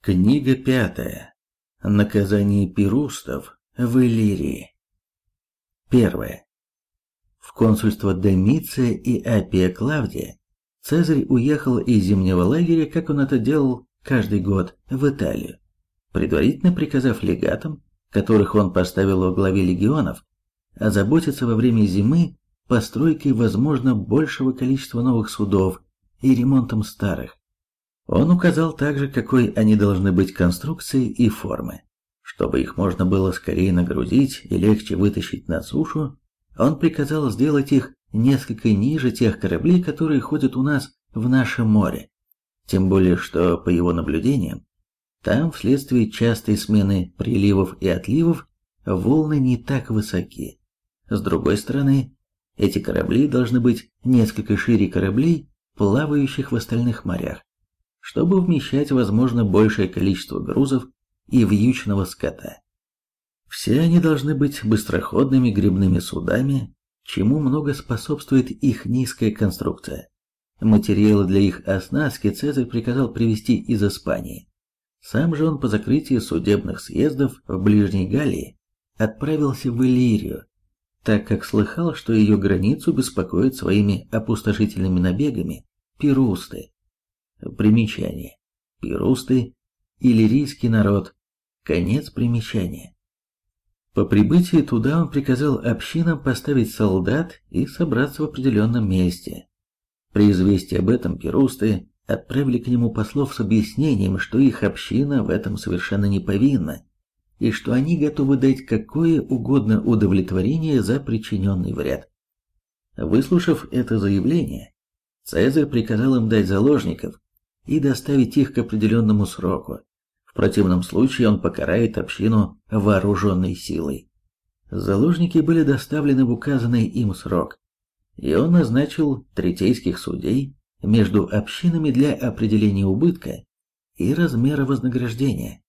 Книга пятая. Наказание пирустов в Иллирии. Первое. В консульство Домиция и Апия Клавдия Цезарь уехал из зимнего лагеря, как он это делал каждый год, в Италию, предварительно приказав легатам, которых он поставил во главе легионов, озаботиться во время зимы постройкой, возможно, большего количества новых судов и ремонтом старых. Он указал также, какой они должны быть конструкции и формы. Чтобы их можно было скорее нагрузить и легче вытащить на сушу, он приказал сделать их несколько ниже тех кораблей, которые ходят у нас в нашем море. Тем более, что, по его наблюдениям, там, вследствие частой смены приливов и отливов, волны не так высоки. С другой стороны, эти корабли должны быть несколько шире кораблей, плавающих в остальных морях чтобы вмещать, возможно, большее количество грузов и вьючного скота. Все они должны быть быстроходными грибными судами, чему много способствует их низкая конструкция. Материалы для их оснастки Цезарь приказал привезти из Испании. Сам же он по закрытии судебных съездов в Ближней Галлии отправился в Иллирию, так как слыхал, что ее границу беспокоят своими опустошительными набегами пирусты. Примечание. Пирусты, иллирийский народ. Конец примечания. По прибытии туда он приказал общинам поставить солдат и собраться в определенном месте. При известии об этом пирусты отправили к нему послов с объяснением, что их община в этом совершенно не повинна, и что они готовы дать какое угодно удовлетворение за причиненный вред. Выслушав это заявление, Цезарь приказал им дать заложников, и доставить их к определенному сроку. В противном случае он покарает общину вооруженной силой. Заложники были доставлены в указанный им срок, и он назначил третейских судей между общинами для определения убытка и размера вознаграждения.